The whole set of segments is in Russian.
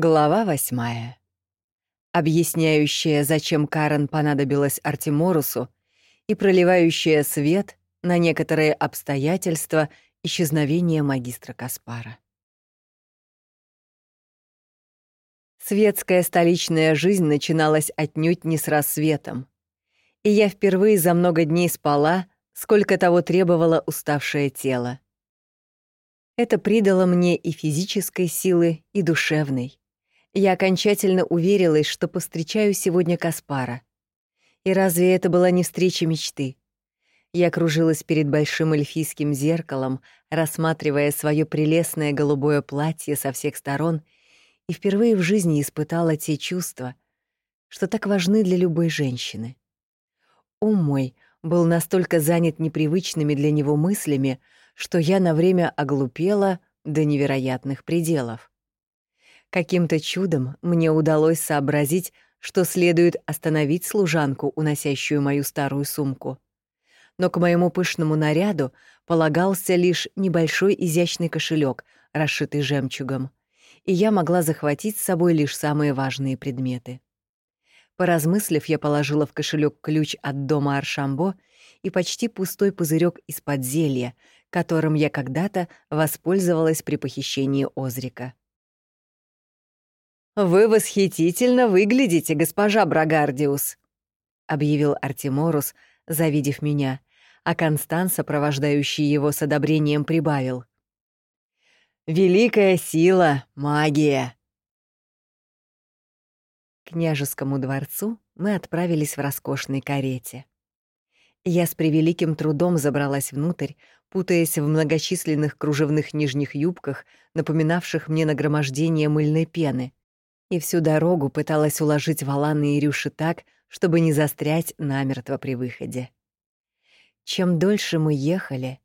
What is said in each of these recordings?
Глава восьмая. Объясняющая, зачем Карен понадобилась Артеморусу, и проливающая свет на некоторые обстоятельства исчезновения магистра Каспара. Светская столичная жизнь начиналась отнюдь не с рассветом, и я впервые за много дней спала, сколько того требовало уставшее тело. Это придало мне и физической силы, и душевной я окончательно уверилась, что повстречаю сегодня Каспара. И разве это была не встреча мечты? Я кружилась перед большим эльфийским зеркалом, рассматривая свое прелестное голубое платье со всех сторон, и впервые в жизни испытала те чувства, что так важны для любой женщины. Ум мой был настолько занят непривычными для него мыслями, что я на время оглупела до невероятных пределов. Каким-то чудом мне удалось сообразить, что следует остановить служанку, уносящую мою старую сумку. Но к моему пышному наряду полагался лишь небольшой изящный кошелек, расшитый жемчугом, и я могла захватить с собой лишь самые важные предметы. Поразмыслив, я положила в кошелек ключ от дома Аршамбо и почти пустой пузырек из-под зелья, которым я когда-то воспользовалась при похищении Озрика. «Вы восхитительно выглядите, госпожа Брагардиус», — объявил Артеморус, завидев меня, а Констанс, сопровождающий его с одобрением, прибавил. «Великая сила, магия!» К княжескому дворцу мы отправились в роскошной карете. Я с превеликим трудом забралась внутрь, путаясь в многочисленных кружевных нижних юбках, напоминавших мне нагромождение мыльной пены — и всю дорогу пыталась уложить Валаны и Рюши так, чтобы не застрять намертво при выходе. Чем дольше мы ехали,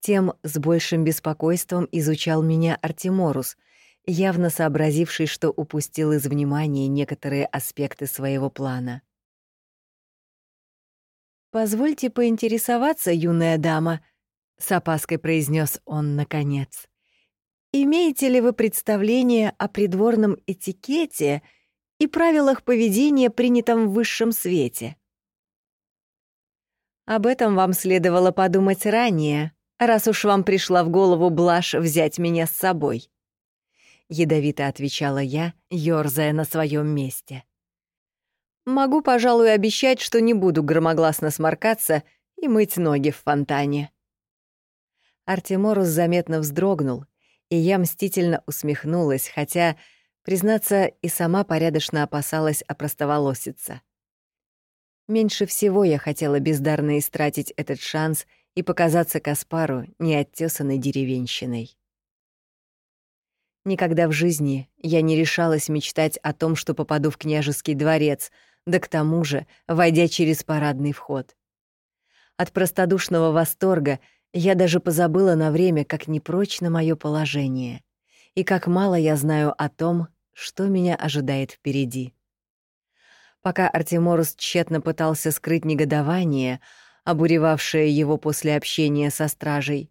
тем с большим беспокойством изучал меня Артеморус, явно сообразивший, что упустил из внимания некоторые аспекты своего плана. «Позвольте поинтересоваться, юная дама», — с опаской произнес он наконец. Имеете ли вы представление о придворном этикете и правилах поведения, принятом в высшем свете? Об этом вам следовало подумать ранее, раз уж вам пришла в голову блажь взять меня с собой. Ядовито отвечала я, ёрзая на своем месте. Могу, пожалуй, обещать, что не буду громогласно сморкаться и мыть ноги в фонтане. Артеморус заметно вздрогнул и я мстительно усмехнулась, хотя, признаться, и сама порядочно опасалась опростоволоситься. Меньше всего я хотела бездарно истратить этот шанс и показаться Каспару неоттесанной деревенщиной. Никогда в жизни я не решалась мечтать о том, что попаду в княжеский дворец, да к тому же, войдя через парадный вход. От простодушного восторга я даже позабыла на время, как непрочно мое положение и как мало я знаю о том, что меня ожидает впереди. Пока Артеморус тщетно пытался скрыть негодование, обуревавшее его после общения со стражей,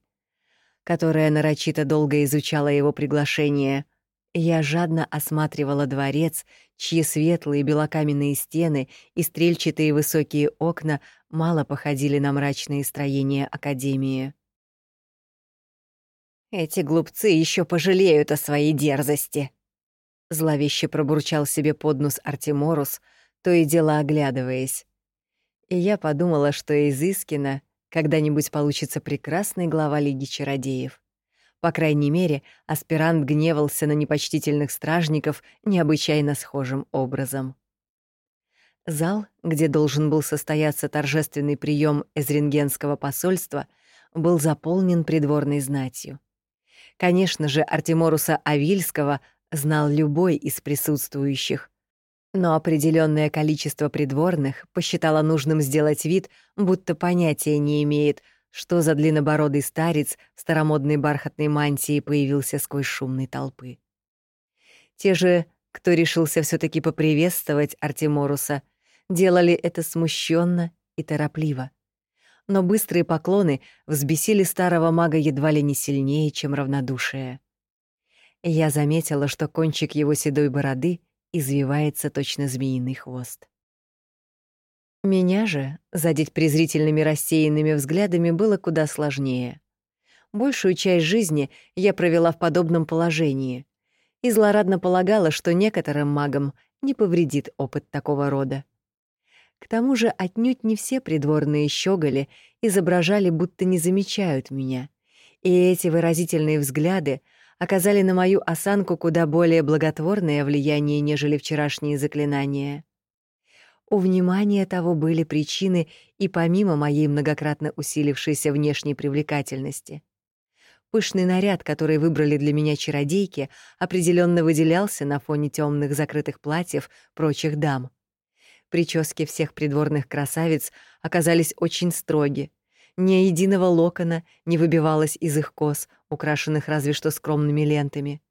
которая нарочито долго изучала его приглашение, я жадно осматривала дворец, чьи светлые белокаменные стены и стрельчатые высокие окна мало походили на мрачные строения Академии. «Эти глупцы еще пожалеют о своей дерзости», — зловеще пробурчал себе под нос Артеморус, то и дело оглядываясь. И я подумала, что из Искина когда-нибудь получится прекрасный глава Лиги Чародеев. По крайней мере, аспирант гневался на непочтительных стражников необычайно схожим образом. Зал, где должен был состояться торжественный прием Эзрингенского посольства, был заполнен придворной знатью. Конечно же, Артеморуса Авильского знал любой из присутствующих. Но определенное количество придворных посчитало нужным сделать вид, будто понятия не имеет, что за длиннобородый старец в старомодной бархатной мантии появился сквозь шумной толпы. Те же, кто решился все таки поприветствовать Артеморуса, делали это смущенно и торопливо. Но быстрые поклоны взбесили старого мага едва ли не сильнее, чем равнодушие. Я заметила, что кончик его седой бороды извивается точно змеиный хвост. Меня же задеть презрительными рассеянными взглядами было куда сложнее. Большую часть жизни я провела в подобном положении и злорадно полагала, что некоторым магам не повредит опыт такого рода. К тому же отнюдь не все придворные щеголи изображали, будто не замечают меня, и эти выразительные взгляды оказали на мою осанку куда более благотворное влияние, нежели вчерашние заклинания. У внимания того были причины и помимо моей многократно усилившейся внешней привлекательности. Пышный наряд, который выбрали для меня чародейки, определенно выделялся на фоне темных закрытых платьев прочих дам. Прически всех придворных красавиц оказались очень строги. Ни единого локона не выбивалось из их кос, украшенных разве что скромными лентами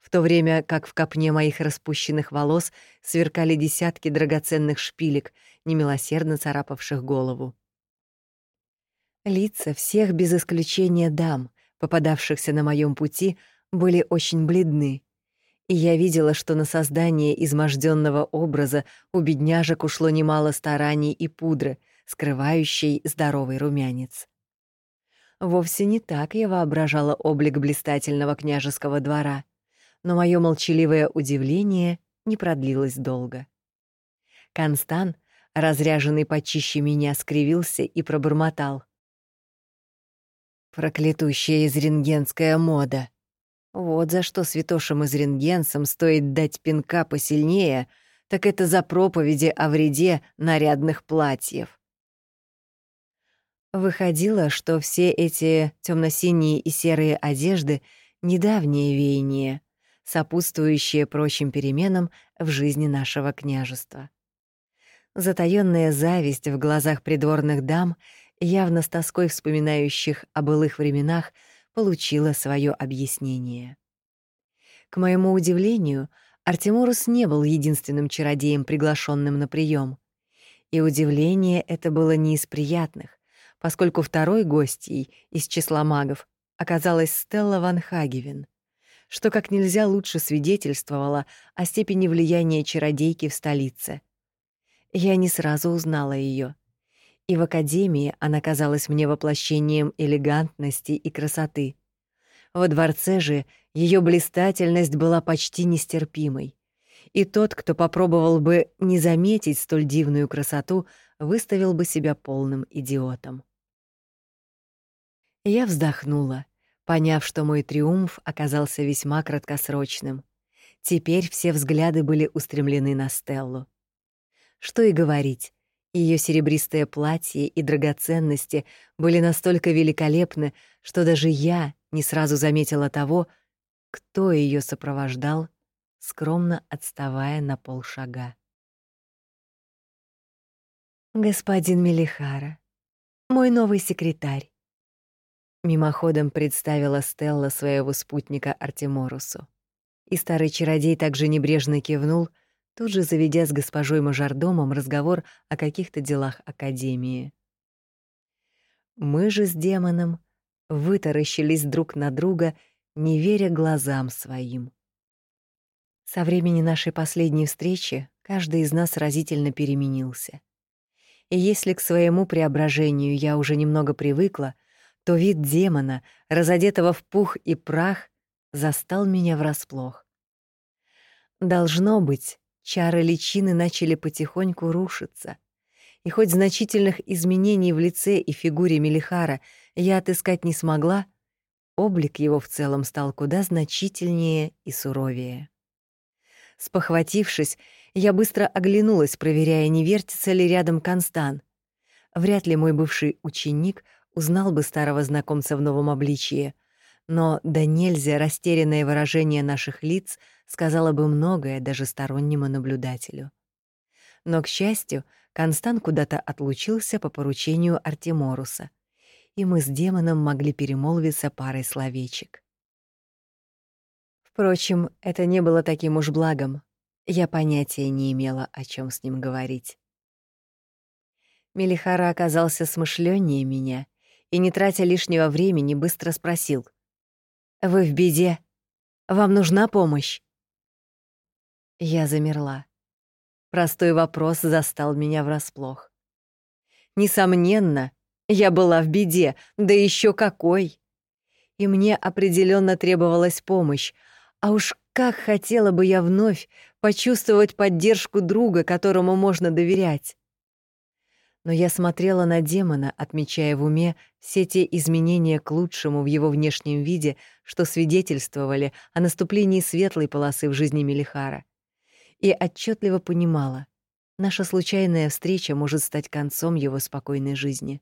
в то время как в копне моих распущенных волос сверкали десятки драгоценных шпилек, немилосердно царапавших голову. Лица всех без исключения дам, попадавшихся на моем пути, были очень бледны, и я видела, что на создание изможденного образа у бедняжек ушло немало стараний и пудры, скрывающей здоровый румянец. Вовсе не так я воображала облик блистательного княжеского двора но мое молчаливое удивление не продлилось долго. Констан, разряженный почище меня, скривился и пробормотал. «Проклятущая изренгенская мода! Вот за что святошам изренгенцам стоит дать пинка посильнее, так это за проповеди о вреде нарядных платьев». Выходило, что все эти темно-синие и серые одежды — недавнее веяние, сопутствующее прочим переменам в жизни нашего княжества. Затаённая зависть в глазах придворных дам, явно с тоской вспоминающих о былых временах, получила свое объяснение. К моему удивлению, Артемурус не был единственным чародеем, приглашенным на прием, И удивление это было не из приятных, поскольку второй гостьей из числа магов оказалась Стелла Ван Хагевен — что как нельзя лучше свидетельствовало о степени влияния чародейки в столице. Я не сразу узнала ее, И в академии она казалась мне воплощением элегантности и красоты. Во дворце же ее блистательность была почти нестерпимой. И тот, кто попробовал бы не заметить столь дивную красоту, выставил бы себя полным идиотом. Я вздохнула поняв, что мой триумф оказался весьма краткосрочным. Теперь все взгляды были устремлены на Стеллу. Что и говорить, ее серебристое платье и драгоценности были настолько великолепны, что даже я не сразу заметила того, кто ее сопровождал, скромно отставая на полшага. «Господин Мелихара, мой новый секретарь», Мимоходом представила Стелла своего спутника Артеморусу. И старый чародей также небрежно кивнул, тут же заведя с госпожой Мажордомом разговор о каких-то делах Академии. Мы же с демоном вытаращились друг на друга, не веря глазам своим. Со времени нашей последней встречи каждый из нас разительно переменился. И если к своему преображению я уже немного привыкла, то вид демона, разодетого в пух и прах, застал меня врасплох. Должно быть, чары личины начали потихоньку рушиться, и хоть значительных изменений в лице и фигуре Мелихара я отыскать не смогла, облик его в целом стал куда значительнее и суровее. Спохватившись, я быстро оглянулась, проверяя, не вертится ли рядом Констан. Вряд ли мой бывший ученик — узнал бы старого знакомца в новом обличье, но да нельзя растерянное выражение наших лиц сказала бы многое даже стороннему наблюдателю. Но, к счастью, Констан куда-то отлучился по поручению Артеморуса, и мы с демоном могли перемолвиться парой словечек. Впрочем, это не было таким уж благом. Я понятия не имела, о чем с ним говорить. Мелихара оказался смышленнее меня и, не тратя лишнего времени, быстро спросил. «Вы в беде?» Вам нужна помощь?» Я замерла. Простой вопрос застал меня врасплох. Несомненно, я была в беде, да еще какой. И мне определенно требовалась помощь, а уж как хотела бы я вновь почувствовать поддержку друга, которому можно доверять. Но я смотрела на демона, отмечая в уме все те изменения к лучшему в его внешнем виде, что свидетельствовали о наступлении светлой полосы в жизни Мелихара. И отчетливо понимала, наша случайная встреча может стать концом его спокойной жизни.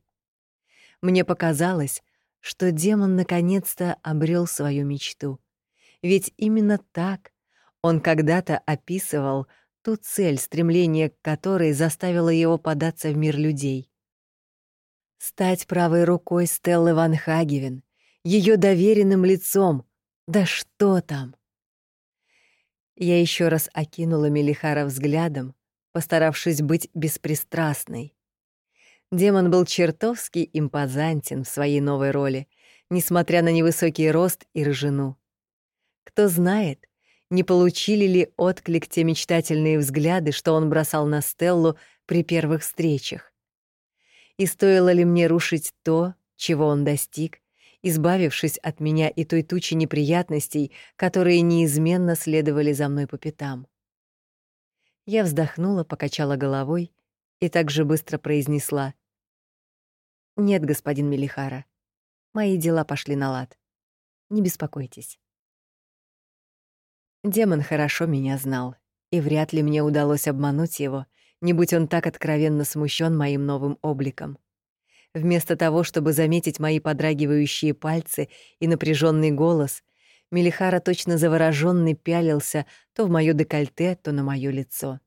Мне показалось, что демон наконец-то обрел свою мечту. Ведь именно так он когда-то описывал ту цель, стремление к которой заставило его податься в мир людей. Стать правой рукой Стеллы Ван Хагевен, ее доверенным лицом. Да что там? Я еще раз окинула Мелихара взглядом, постаравшись быть беспристрастной. Демон был чертовски импозантен в своей новой роли, несмотря на невысокий рост и рыжину. Кто знает, не получили ли отклик те мечтательные взгляды, что он бросал на Стеллу при первых встречах. И стоило ли мне рушить то, чего он достиг, избавившись от меня и той тучи неприятностей, которые неизменно следовали за мной по пятам. Я вздохнула, покачала головой и так же быстро произнесла. «Нет, господин Мелихара, мои дела пошли на лад. Не беспокойтесь». Демон хорошо меня знал, и вряд ли мне удалось обмануть его, не будь он так откровенно смущен моим новым обликом. Вместо того, чтобы заметить мои подрагивающие пальцы и напряженный голос, Мелихара точно заворожённый пялился то в моё декольте, то на моё лицо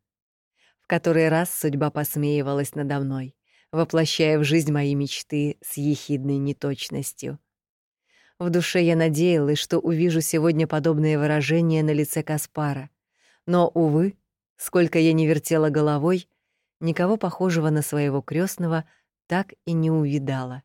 который раз судьба посмеивалась надо мной, воплощая в жизнь мои мечты с ехидной неточностью. В душе я надеялась, что увижу сегодня подобное выражение на лице Каспара. Но, увы, сколько я не вертела головой, никого похожего на своего крестного так и не увидала.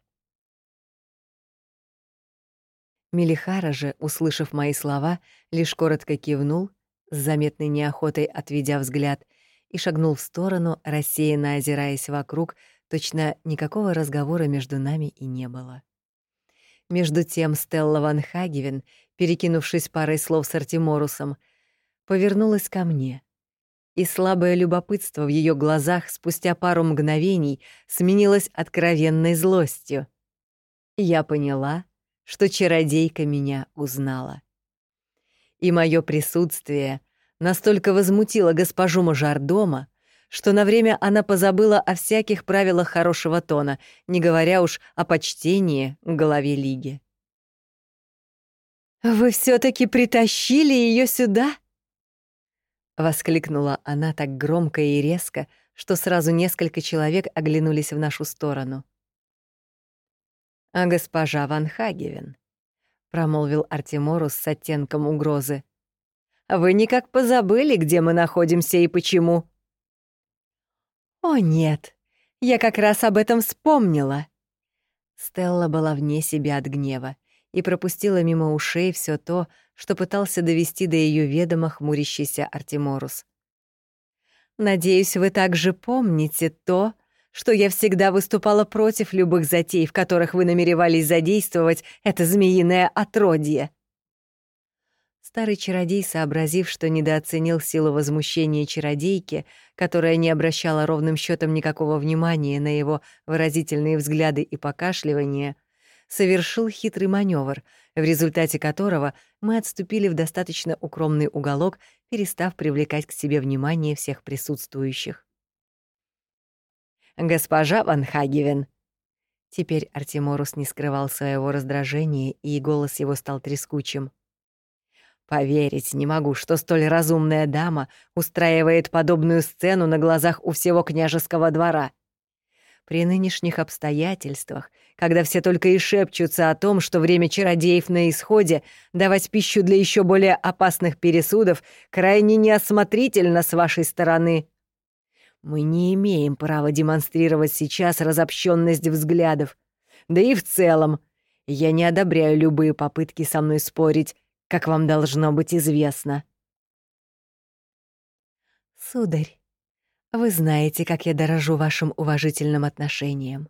Мелихара же, услышав мои слова, лишь коротко кивнул, с заметной неохотой отведя взгляд, и шагнул в сторону, рассеянно озираясь вокруг, точно никакого разговора между нами и не было. Между тем Стелла Ван Хагевен, перекинувшись парой слов с Артеморусом, повернулась ко мне, и слабое любопытство в ее глазах спустя пару мгновений сменилось откровенной злостью. Я поняла, что чародейка меня узнала. И мое присутствие настолько возмутила госпожу Мажордома, что на время она позабыла о всяких правилах хорошего тона, не говоря уж о почтении к главе лиги. «Вы все таки притащили ее сюда?» — воскликнула она так громко и резко, что сразу несколько человек оглянулись в нашу сторону. «А госпожа Ван Хагевен», — промолвил Артеморус с оттенком угрозы, — вы никак позабыли, где мы находимся и почему?» «О, нет, я как раз об этом вспомнила». Стелла была вне себя от гнева и пропустила мимо ушей все то, что пытался довести до ее ведома хмурящийся Артеморус. «Надеюсь, вы также помните то, что я всегда выступала против любых затей, в которых вы намеревались задействовать это змеиное отродье». Старый чародей, сообразив, что недооценил силу возмущения чародейки, которая не обращала ровным счетом никакого внимания на его выразительные взгляды и покашливания, совершил хитрый маневр, в результате которого мы отступили в достаточно укромный уголок, перестав привлекать к себе внимание всех присутствующих. «Госпожа Ван Хагевен!» Теперь Артеморус не скрывал своего раздражения, и голос его стал трескучим. Поверить не могу, что столь разумная дама устраивает подобную сцену на глазах у всего княжеского двора. При нынешних обстоятельствах, когда все только и шепчутся о том, что время чародеев на исходе, давать пищу для еще более опасных пересудов крайне неосмотрительно с вашей стороны. Мы не имеем права демонстрировать сейчас разобщенность взглядов. Да и в целом, я не одобряю любые попытки со мной спорить, как вам должно быть известно. Сударь, вы знаете, как я дорожу вашим уважительным отношением.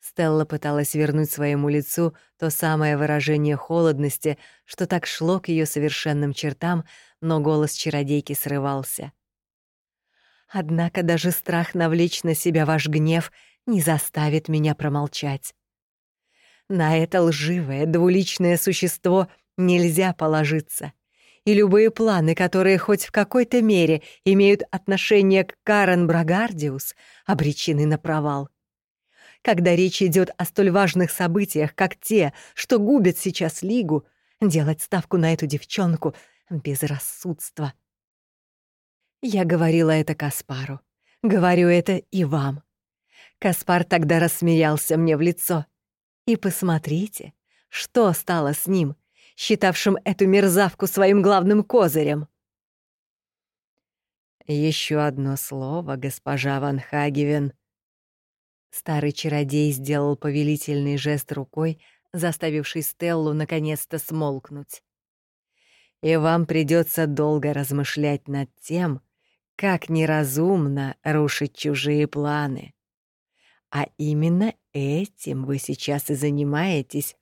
Стелла пыталась вернуть своему лицу то самое выражение холодности, что так шло к ее совершенным чертам, но голос чародейки срывался. Однако даже страх навлечь на себя ваш гнев не заставит меня промолчать. На это лживое, двуличное существо нельзя положиться. И любые планы, которые хоть в какой-то мере имеют отношение к Карен Брагардиус, обречены на провал. Когда речь идет о столь важных событиях, как те, что губят сейчас Лигу, делать ставку на эту девчонку — безрассудство. Я говорила это Каспару. Говорю это и вам. Каспар тогда рассмеялся мне в лицо. И посмотрите, что стало с ним, считавшим эту мерзавку своим главным козырем. Еще одно слово, госпожа Ван Хагевен. Старый чародей сделал повелительный жест рукой, заставивший Стеллу наконец-то смолкнуть. И вам придется долго размышлять над тем, как неразумно рушить чужие планы. А именно этим вы сейчас и занимаетесь,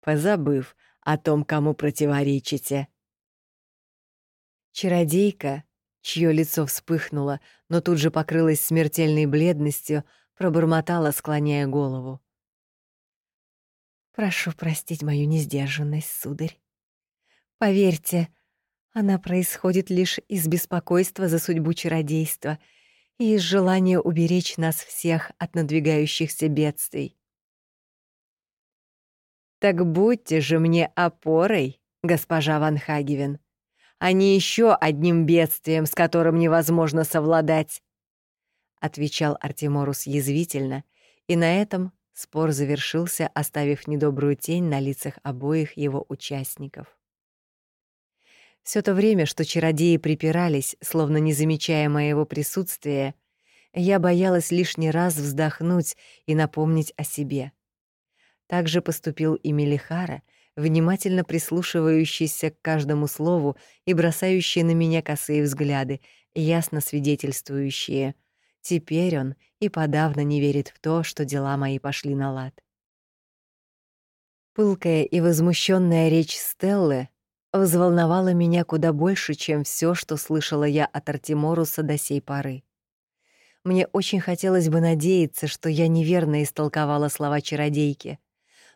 позабыв о том, кому противоречите. Чародейка, чье лицо вспыхнуло, но тут же покрылось смертельной бледностью, пробормотала, склоняя голову. «Прошу простить мою несдержанность, сударь. Поверьте, она происходит лишь из беспокойства за судьбу чародейства — и из желания уберечь нас всех от надвигающихся бедствий. «Так будьте же мне опорой, госпожа Ван Хагевен, а не еще одним бедствием, с которым невозможно совладать», — отвечал Артеморус язвительно, и на этом спор завершился, оставив недобрую тень на лицах обоих его участников. Все то время, что чародеи припирались, словно не замечая моего присутствия, я боялась лишний раз вздохнуть и напомнить о себе. Так же поступил и Мелихара, внимательно прислушивающийся к каждому слову и бросающий на меня косые взгляды, ясно свидетельствующие. Теперь он и подавно не верит в то, что дела мои пошли на лад. Пылкая и возмущенная речь Стеллы взволновало меня куда больше, чем все, что слышала я от Артеморуса до сей поры. Мне очень хотелось бы надеяться, что я неверно истолковала слова чародейки,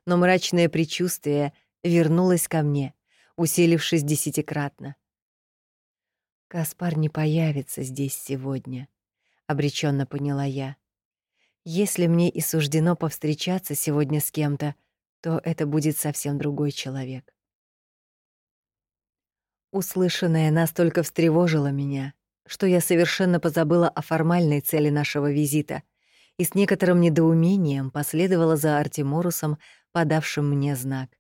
но мрачное предчувствие вернулось ко мне, усилившись десятикратно. «Каспар не появится здесь сегодня», — обреченно поняла я. «Если мне и суждено повстречаться сегодня с кем-то, то это будет совсем другой человек». Услышанное настолько встревожило меня, что я совершенно позабыла о формальной цели нашего визита и с некоторым недоумением последовала за Артеморусом, подавшим мне знак.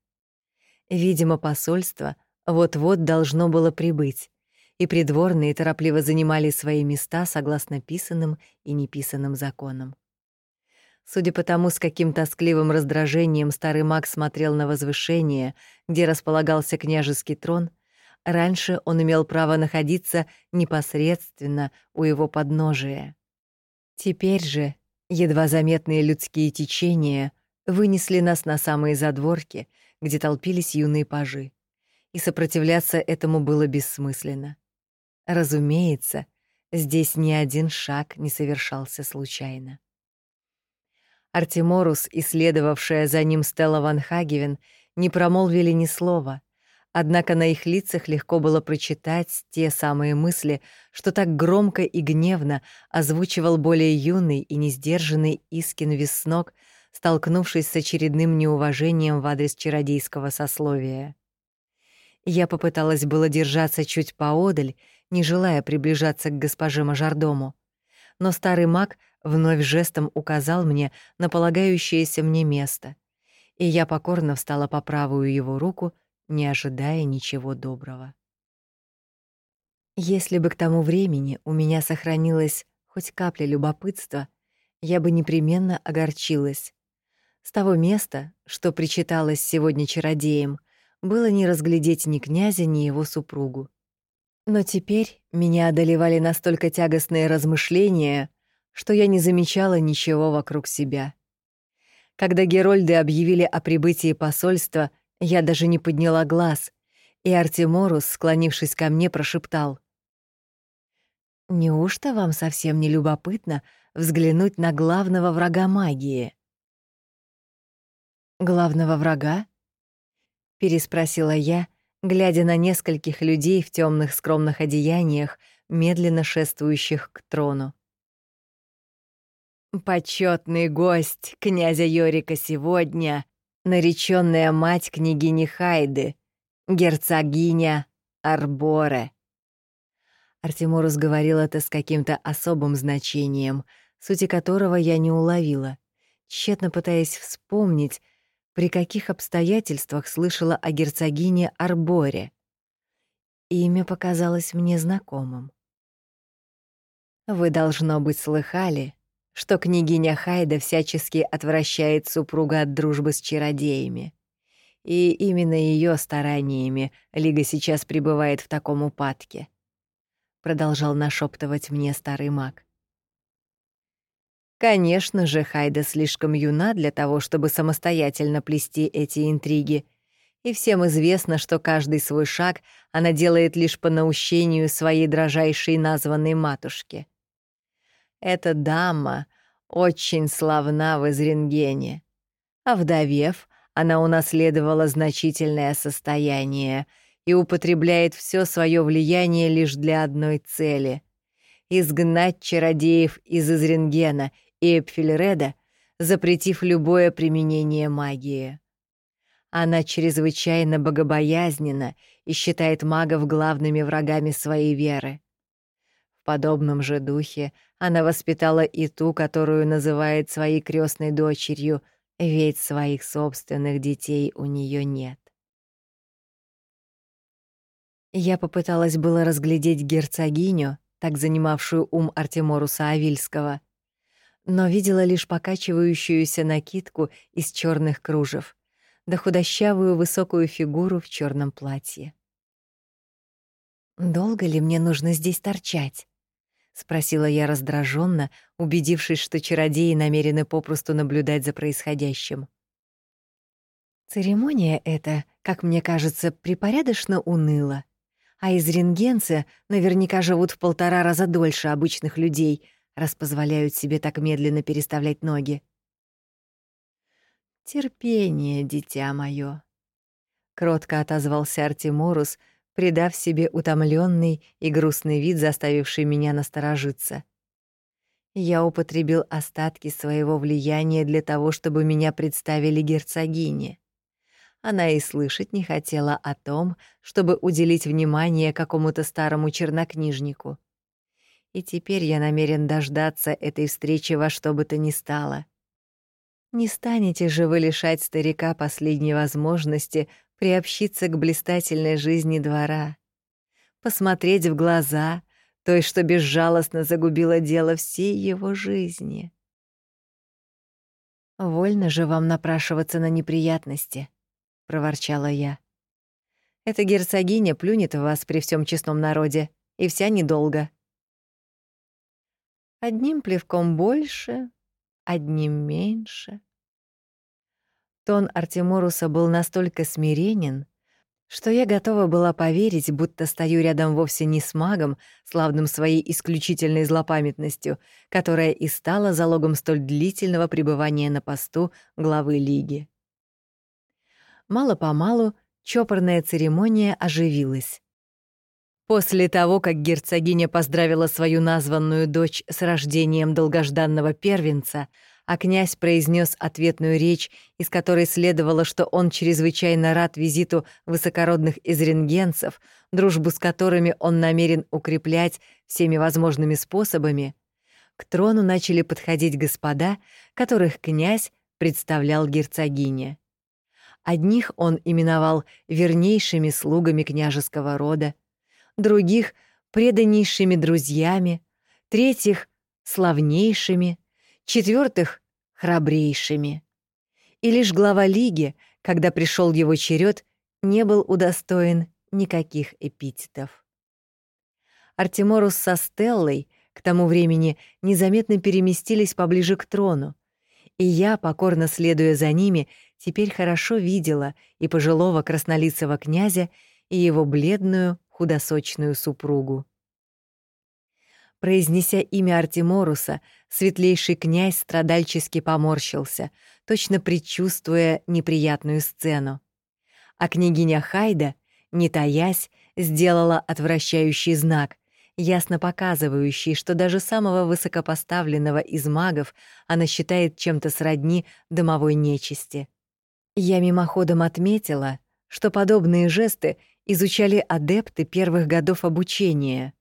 Видимо, посольство вот-вот должно было прибыть, и придворные торопливо занимали свои места согласно писанным и неписанным законам. Судя по тому, с каким тоскливым раздражением старый маг смотрел на возвышение, где располагался княжеский трон, Раньше он имел право находиться непосредственно у его подножия. Теперь же едва заметные людские течения вынесли нас на самые задворки, где толпились юные пажи, и сопротивляться этому было бессмысленно. Разумеется, здесь ни один шаг не совершался случайно. Артеморус, исследовавшая за ним Стелла Ван Хагевен, не промолвили ни слова — Однако на их лицах легко было прочитать те самые мысли, что так громко и гневно озвучивал более юный и несдержанный Искин Веснок, столкнувшись с очередным неуважением в адрес чародейского сословия. Я попыталась было держаться чуть поодаль, не желая приближаться к госпоже Мажордому, но старый маг вновь жестом указал мне на полагающееся мне место, и я покорно встала по правую его руку, не ожидая ничего доброго. Если бы к тому времени у меня сохранилась хоть капля любопытства, я бы непременно огорчилась. С того места, что причиталось сегодня чародеям, было не разглядеть ни князя, ни его супругу. Но теперь меня одолевали настолько тягостные размышления, что я не замечала ничего вокруг себя. Когда Герольды объявили о прибытии посольства, я даже не подняла глаз, и Артеморус, склонившись ко мне, прошептал. «Неужто вам совсем не любопытно взглянуть на главного врага магии?» «Главного врага?» — переспросила я, глядя на нескольких людей в темных скромных одеяниях, медленно шествующих к трону. Почетный гость князя Йорика сегодня — нареченная мать княгини Хайды, герцогиня Арборе. Артемурус говорил это с каким-то особым значением, сути которого я не уловила, тщетно пытаясь вспомнить, при каких обстоятельствах слышала о герцогине Арборе. Имя показалось мне знакомым. Вы, должно быть, слыхали, что княгиня Хайда всячески отвращает супруга от дружбы с чародеями. И именно ее стараниями Лига сейчас пребывает в таком упадке. Продолжал нашептывать мне старый маг. Конечно же, Хайда слишком юна для того, чтобы самостоятельно плести эти интриги, и всем известно, что каждый свой шаг она делает лишь по наущению своей дрожайшей названной матушки. Эта дама очень славна в Изренгене. А вдовев, она унаследовала значительное состояние и употребляет все свое влияние лишь для одной цели — изгнать чародеев из Изренгена и Эпфельреда, запретив любое применение магии. Она чрезвычайно богобоязненна и считает магов главными врагами своей веры. В подобном же духе она воспитала и ту, которую называет своей крестной дочерью, ведь своих собственных детей у нее нет. Я попыталась было разглядеть герцогиню, так занимавшую ум Артеморуса Авильского, но видела лишь покачивающуюся накидку из черных кружев, да худощавую высокую фигуру в черном платье. «Долго ли мне нужно здесь торчать?» — спросила я раздраженно, убедившись, что чародеи намерены попросту наблюдать за происходящим. Церемония эта, как мне кажется, припорядочно уныла, а из ренгенцы наверняка живут в полтора раза дольше обычных людей — раз позволяют себе так медленно переставлять ноги. «Терпение, дитя мое», — кротко отозвался Артеморус, придав себе утомленный и грустный вид, заставивший меня насторожиться. Я употребил остатки своего влияния для того, чтобы меня представили герцогине. Она и слышать не хотела о том, чтобы уделить внимание какому-то старому чернокнижнику и теперь я намерен дождаться этой встречи во что бы то ни стало. Не станете же вы лишать старика последней возможности приобщиться к блистательной жизни двора, посмотреть в глаза той, что безжалостно загубила дело всей его жизни. «Вольно же вам напрашиваться на неприятности», — проворчала я. «Эта герцогиня плюнет в вас при всем честном народе, и вся недолго». Одним плевком больше, одним меньше. Тон Артеморуса был настолько смиренен, что я готова была поверить, будто стою рядом вовсе не с магом, славным своей исключительной злопамятностью, которая и стала залогом столь длительного пребывания на посту главы Лиги. Мало-помалу чопорная церемония оживилась. После того, как герцогиня поздравила свою названную дочь с рождением долгожданного первенца, а князь произнес ответную речь, из которой следовало, что он чрезвычайно рад визиту высокородных изренгенцев, дружбу с которыми он намерен укреплять всеми возможными способами, к трону начали подходить господа, которых князь представлял герцогине. Одних он именовал вернейшими слугами княжеского рода, других — преданнейшими друзьями, третьих — славнейшими, четвертых — храбрейшими. И лишь глава лиги, когда пришел его черед, не был удостоен никаких эпитетов. Артеморус со Стеллой к тому времени незаметно переместились поближе к трону, и я, покорно следуя за ними, теперь хорошо видела и пожилого краснолицего князя, и его бледную, худосочную супругу. Произнеся имя Артеморуса, светлейший князь страдальчески поморщился, точно предчувствуя неприятную сцену. А княгиня Хайда, не таясь, сделала отвращающий знак, ясно показывающий, что даже самого высокопоставленного из магов она считает чем-то сродни домовой нечисти. Я мимоходом отметила, что подобные жесты изучали адепты первых годов обучения —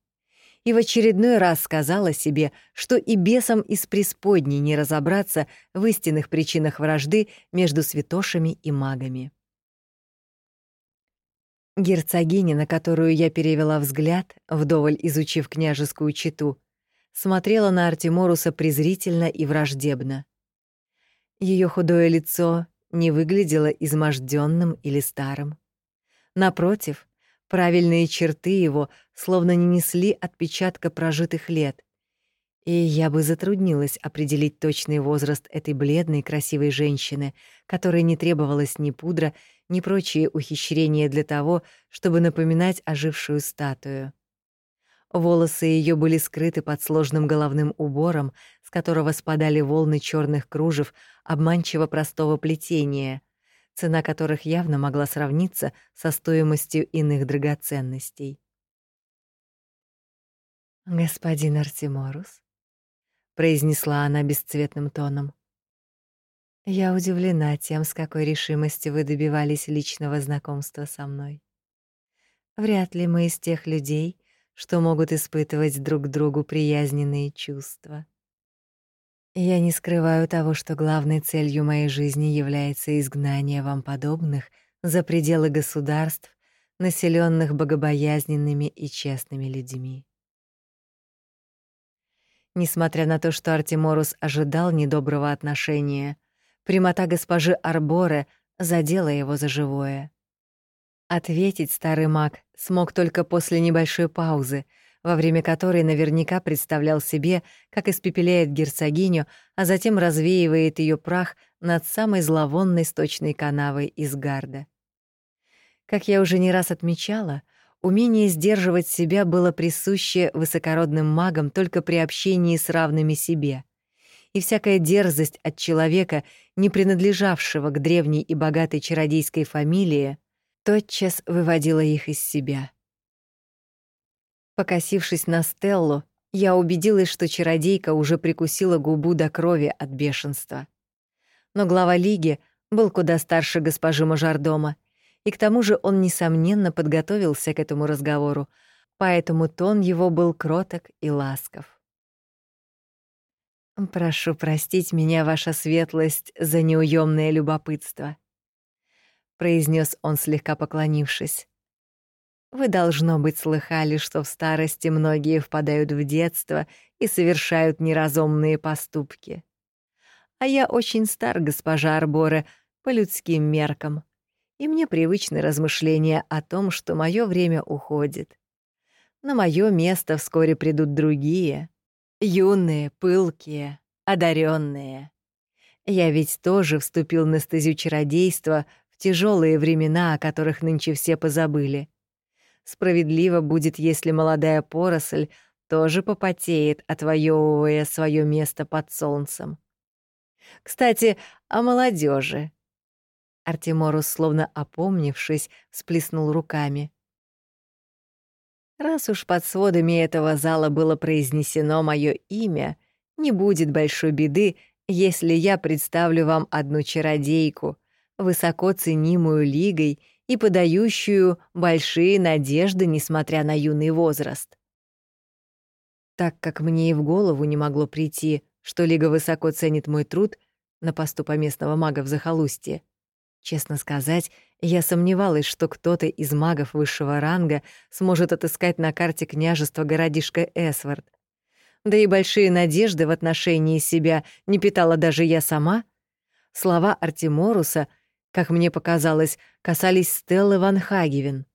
и в очередной раз сказала себе, что и бесам из преисподней не разобраться в истинных причинах вражды между святошами и магами. Герцогиня, на которую я перевела взгляд, вдоволь изучив княжескую читу, смотрела на Артеморуса презрительно и враждебно. Ее худое лицо не выглядело изможденным или старым. Напротив, Правильные черты его словно не несли отпечатка прожитых лет. И я бы затруднилась определить точный возраст этой бледной, красивой женщины, которой не требовалось ни пудра, ни прочие ухищрения для того, чтобы напоминать ожившую статую. Волосы ее были скрыты под сложным головным убором, с которого спадали волны черных кружев обманчиво простого плетения — цена которых явно могла сравниться со стоимостью иных драгоценностей. «Господин Артеморус», — произнесла она бесцветным тоном, — «я удивлена тем, с какой решимостью вы добивались личного знакомства со мной. Вряд ли мы из тех людей, что могут испытывать друг другу приязненные чувства. Я не скрываю того, что главной целью моей жизни является изгнание вам подобных за пределы государств, населенных богобоязненными и честными людьми. Несмотря на то, что Артеморус ожидал недоброго отношения, прямота госпожи Арборе задела его за живое. Ответить старый маг смог только после небольшой паузы — во время которой наверняка представлял себе, как испепеляет герцогиню, а затем развеивает ее прах над самой зловонной сточной канавой из гарда. Как я уже не раз отмечала, умение сдерживать себя было присуще высокородным магам только при общении с равными себе. И всякая дерзость от человека, не принадлежавшего к древней и богатой чародейской фамилии, тотчас выводила их из себя. Покосившись на Стеллу, я убедилась, что чародейка уже прикусила губу до крови от бешенства. Но глава лиги был куда старше госпожи Мажордома, и к тому же он, несомненно, подготовился к этому разговору, поэтому тон его был кроток и ласков. «Прошу простить меня, ваша светлость, за неуемное любопытство», — произнес он, слегка поклонившись. Вы, должно быть, слыхали, что в старости многие впадают в детство и совершают неразумные поступки. А я очень стар, госпожа Арборе, по людским меркам, и мне привычны размышления о том, что мое время уходит. На мое место вскоре придут другие, юные, пылкие, одаренные. Я ведь тоже вступил на стезю чародейства в тяжелые времена, о которых нынче все позабыли — Справедливо будет, если молодая поросль тоже попотеет, отвоевывая свое место под солнцем. Кстати, о молодежи. Артеморус, словно опомнившись, всплеснул руками. Раз уж под сводами этого зала было произнесено мое имя, не будет большой беды, если я представлю вам одну чародейку, высоко ценимую лигой и подающую большие надежды, несмотря на юный возраст. Так как мне и в голову не могло прийти, что Лига высоко ценит мой труд на посту поместного мага в захолустье, честно сказать, я сомневалась, что кто-то из магов высшего ранга сможет отыскать на карте княжества городишко Эсвард. Да и большие надежды в отношении себя не питала даже я сама. Слова Артеморуса — как мне показалось, касались Стеллы Ван Хагевен.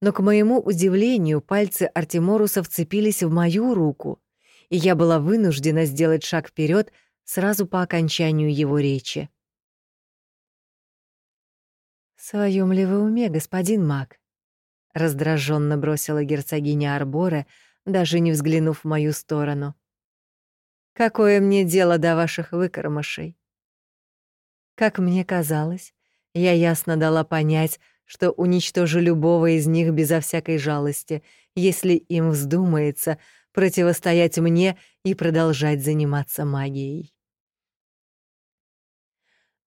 Но, к моему удивлению, пальцы Артеморуса вцепились в мою руку, и я была вынуждена сделать шаг вперед сразу по окончанию его речи. «В своем ли вы уме, господин Мак?» — раздраженно бросила герцогиня Арбора, даже не взглянув в мою сторону. «Какое мне дело до ваших выкормышей?» Как мне казалось, я ясно дала понять, что уничтожу любого из них безо всякой жалости, если им вздумается противостоять мне и продолжать заниматься магией.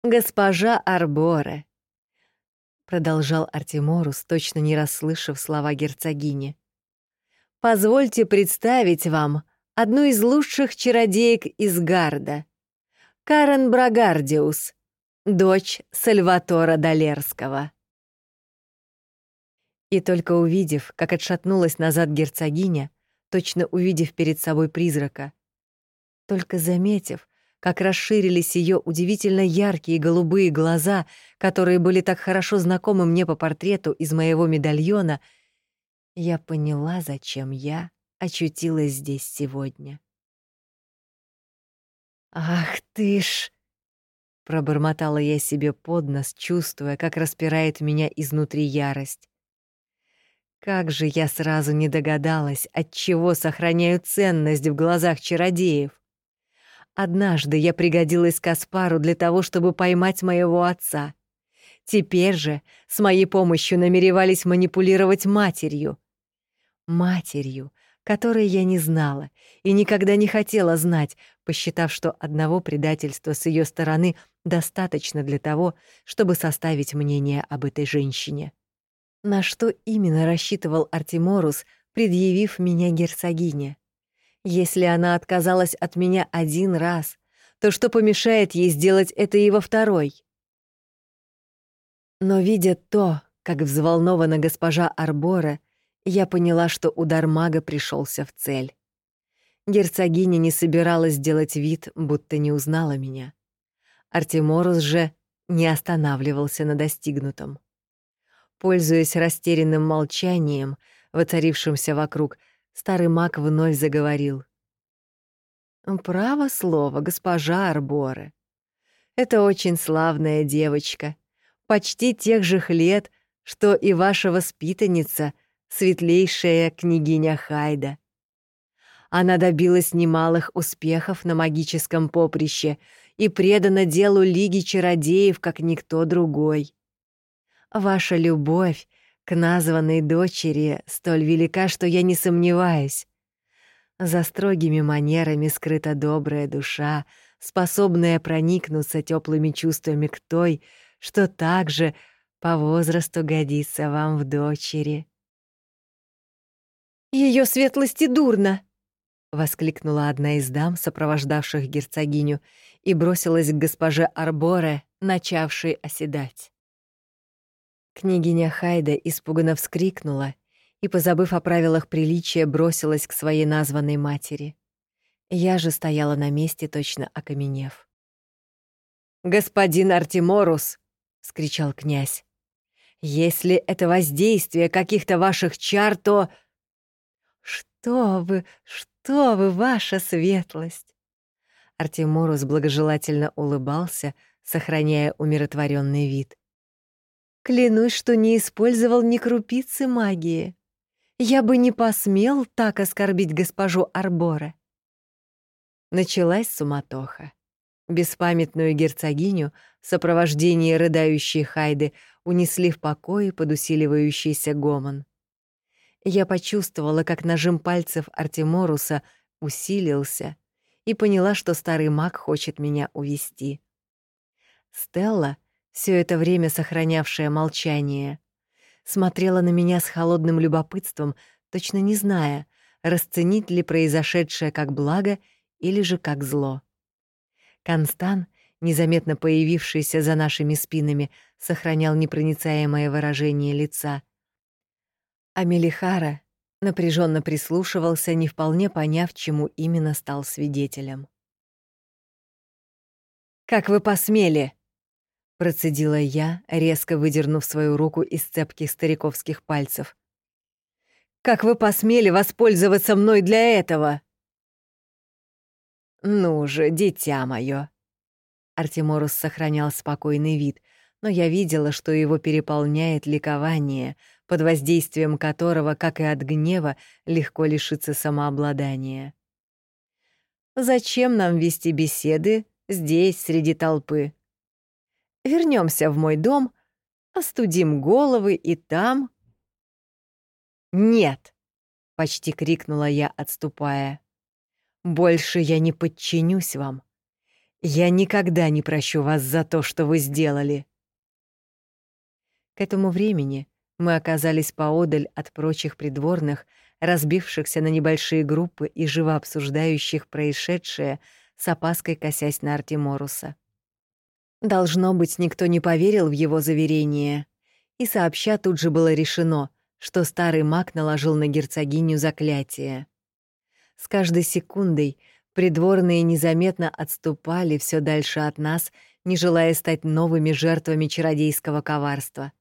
«Госпожа Арборе», — продолжал Артеморус, точно не расслышав слова герцогини, «позвольте представить вам одну из лучших чародеек из Гарда, Карен Брагардиус, дочь Сальватора Долерского. И только увидев, как отшатнулась назад герцогиня, точно увидев перед собой призрака, только заметив, как расширились ее удивительно яркие голубые глаза, которые были так хорошо знакомы мне по портрету из моего медальона, я поняла, зачем я очутилась здесь сегодня. «Ах ты ж!» Пробормотала я себе под нос, чувствуя, как распирает меня изнутри ярость. Как же я сразу не догадалась, от чего сохраняю ценность в глазах чародеев. Однажды я пригодилась Каспару для того, чтобы поймать моего отца. Теперь же с моей помощью намеревались манипулировать матерью. Матерью, которой я не знала и никогда не хотела знать, посчитав, что одного предательства с ее стороны достаточно для того, чтобы составить мнение об этой женщине. На что именно рассчитывал Артеморус, предъявив меня герцогине? Если она отказалась от меня один раз, то что помешает ей сделать это и во второй? Но видя то, как взволнована госпожа Арбора, я поняла, что удар мага пришелся в цель. Герцогиня не собиралась делать вид, будто не узнала меня. Артеморус же не останавливался на достигнутом. Пользуясь растерянным молчанием, воцарившимся вокруг, старый маг вновь заговорил. «Право слово, госпожа Арборе. Это очень славная девочка, почти тех же лет, что и ваша воспитанница — светлейшая княгиня Хайда. Она добилась немалых успехов на магическом поприще и предана делу Лиги Чародеев, как никто другой. Ваша любовь к названной дочери столь велика, что я не сомневаюсь. За строгими манерами скрыта добрая душа, способная проникнуться теплыми чувствами к той, что также по возрасту годится вам в дочери. Ее светлости дурно!» — воскликнула одна из дам, сопровождавших герцогиню, и бросилась к госпоже Арборе, начавшей оседать. Княгиня Хайда испуганно вскрикнула и, позабыв о правилах приличия, бросилась к своей названной матери. Я же стояла на месте, точно окаменев. «Господин Артеморус!» — скричал князь. «Если это воздействие каких-то ваших чар, то...» «Что вы, что вы, ваша светлость!» Артеморус благожелательно улыбался, сохраняя умиротворенный вид. «Клянусь, что не использовал ни крупицы магии. Я бы не посмел так оскорбить госпожу Арбора». Началась суматоха. Беспамятную герцогиню в сопровождении рыдающей Хайды унесли в покое под усиливающийся гомон. Я почувствовала, как нажим пальцев Артеморуса усилился и поняла, что старый маг хочет меня увести. Стелла, все это время сохранявшая молчание, смотрела на меня с холодным любопытством, точно не зная, расценить ли произошедшее как благо или же как зло. Констан, незаметно появившийся за нашими спинами, сохранял непроницаемое выражение лица — а Мелихара напряженно прислушивался, не вполне поняв, чему именно стал свидетелем. «Как вы посмели?» Процедила я, резко выдернув свою руку из цепких стариковских пальцев. «Как вы посмели воспользоваться мной для этого?» «Ну же, дитя мое!» Артеморус сохранял спокойный вид, но я видела, что его переполняет ликование, под воздействием которого, как и от гнева, легко лишиться самообладания. «Зачем нам вести беседы здесь, среди толпы? Вернемся в мой дом, остудим головы и там...» «Нет!» — почти крикнула я, отступая. «Больше я не подчинюсь вам. Я никогда не прощу вас за то, что вы сделали». К этому времени мы оказались поодаль от прочих придворных, разбившихся на небольшие группы и живо обсуждающих происшедшее, с опаской косясь на Артеморуса. Должно быть, никто не поверил в его заверение, и сообща тут же было решено, что старый маг наложил на герцогиню заклятие. С каждой секундой придворные незаметно отступали все дальше от нас, не желая стать новыми жертвами чародейского коварства.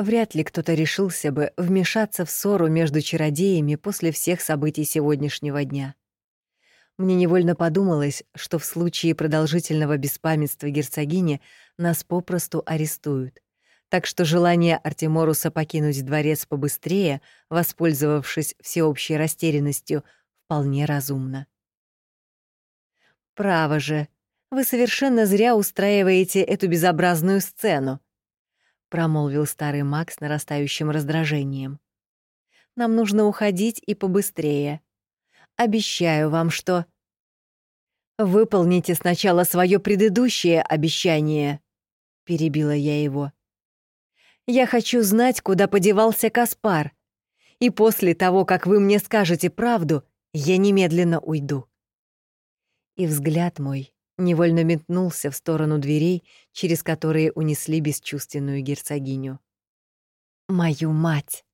Вряд ли кто-то решился бы вмешаться в ссору между чародеями после всех событий сегодняшнего дня. Мне невольно подумалось, что в случае продолжительного беспамятства герцогини нас попросту арестуют. Так что желание Артеморуса покинуть дворец побыстрее, воспользовавшись всеобщей растерянностью, вполне разумно. «Право же, вы совершенно зря устраиваете эту безобразную сцену», промолвил старый маг с нарастающим раздражением. Нам нужно уходить и побыстрее. Обещаю вам, что Выполните сначала свое предыдущее обещание, перебила я его. Я хочу знать, куда подевался Каспар. И после того, как вы мне скажете правду, я немедленно уйду. И взгляд мой невольно метнулся в сторону дверей, через которые унесли бесчувственную герцогиню. Мою мать!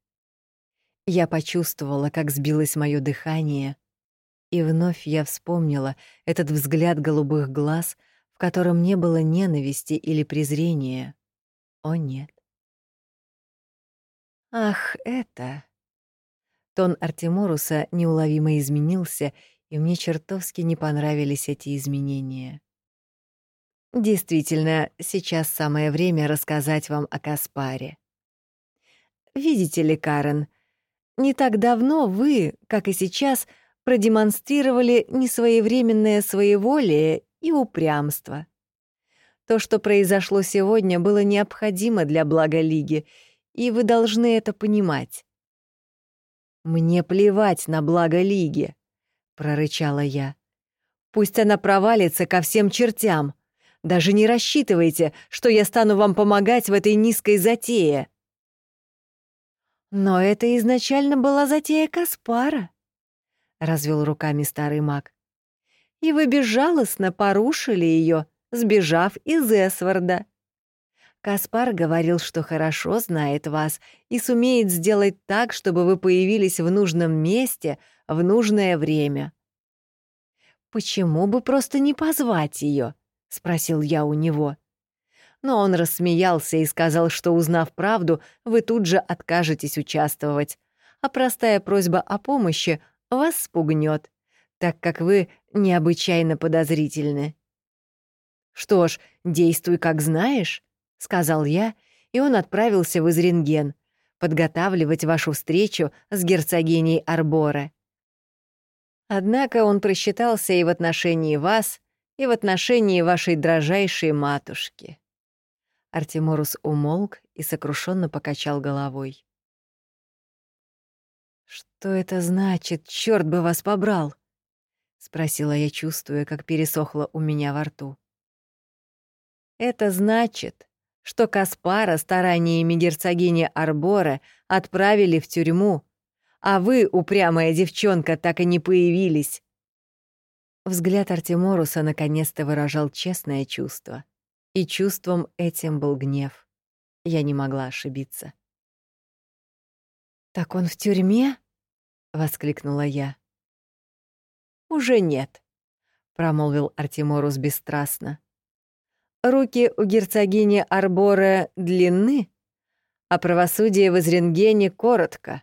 Я почувствовала, как сбилось мое дыхание, и вновь я вспомнила этот взгляд голубых глаз, в котором не было ненависти или презрения. О нет. Ах, это... Тон Артеморуса неуловимо изменился, и мне чертовски не понравились эти изменения. Действительно, сейчас самое время рассказать вам о Каспаре. Видите ли, Карен, не так давно вы, как и сейчас, продемонстрировали несвоевременное своеволие и упрямство. То, что произошло сегодня, было необходимо для блага Лиги, и вы должны это понимать. «Мне плевать на благо Лиги», — прорычала я. «Пусть она провалится ко всем чертям. Даже не рассчитывайте, что я стану вам помогать в этой низкой затее». «Но это изначально была затея Каспара», — развел руками старый маг. «И вы безжалостно порушили ее, сбежав из Эсварда. Каспар говорил, что хорошо знает вас и сумеет сделать так, чтобы вы появились в нужном месте в нужное время. «Почему бы просто не позвать ее? спросил я у него. Но он рассмеялся и сказал, что, узнав правду, вы тут же откажетесь участвовать, а простая просьба о помощи вас спугнет, так как вы необычайно подозрительны. «Что ж, действуй как знаешь», — сказал я, и он отправился в Изренген подготавливать вашу встречу с герцогиней Арборе. Однако он просчитался и в отношении вас, и в отношении вашей дрожайшей матушки. Артеморус умолк и сокрушенно покачал головой. «Что это значит? Черт бы вас побрал!» — спросила я, чувствуя, как пересохло у меня во рту. «Это значит, что Каспара стараниями герцогини Арбора отправили в тюрьму, а вы, упрямая девчонка, так и не появились. Взгляд Артеморуса наконец-то выражал честное чувство. И чувством этим был гнев. Я не могла ошибиться. «Так он в тюрьме?» — воскликнула я. «Уже нет», — промолвил Артеморус бесстрастно. руки у герцогини Арбора длинны, а правосудие в Изренгене коротко.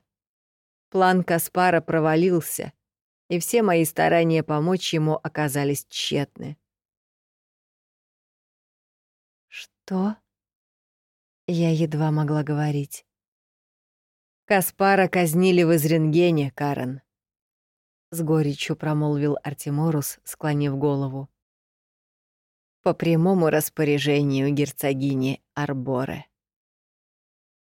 План Каспара провалился, и все мои старания помочь ему оказались тщетны. «Что?» Я едва могла говорить. «Каспара казнили в Изренгене, Карен», — с горечью промолвил Артеморус, склонив голову. «По прямому распоряжению герцогини Арборе».